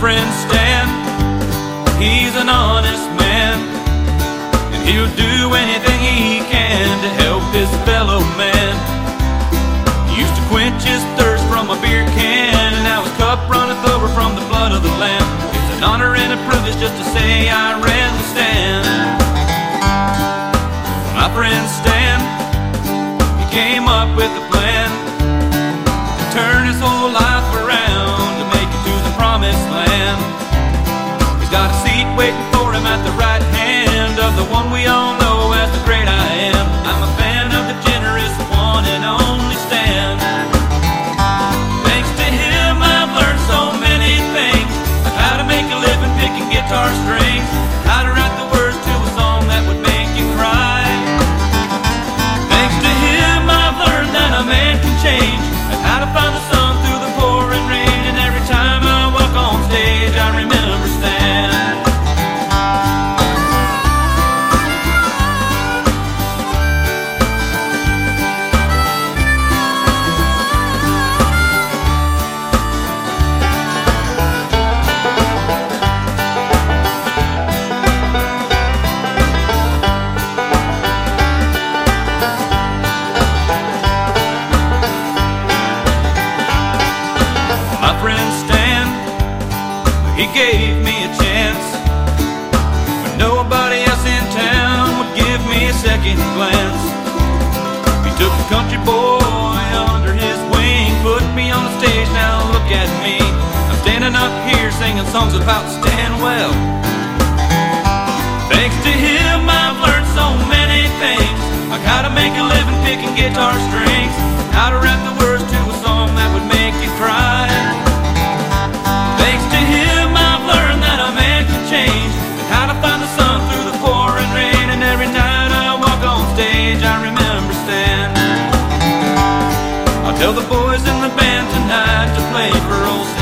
Stan, he's an honest man, and he'll do anything he can to help his fellow man. He used to quench his thirst from a beer can, and now his cup runneth over from the blood of the Lamb. It's an honor and a privilege just to say I ran the stand. My friend Stan, he came up with a he gave me a chance when nobody else in town would give me a second glance. He took a country boy under his wing, put me on the stage. Now look at me, I'm standing up here singing songs about Stanwell. Thanks to him, I've learned so many things, how to make a living picking guitar strings, how to rap the stage I remember standing. I'll tell the boys in the band tonight to play for old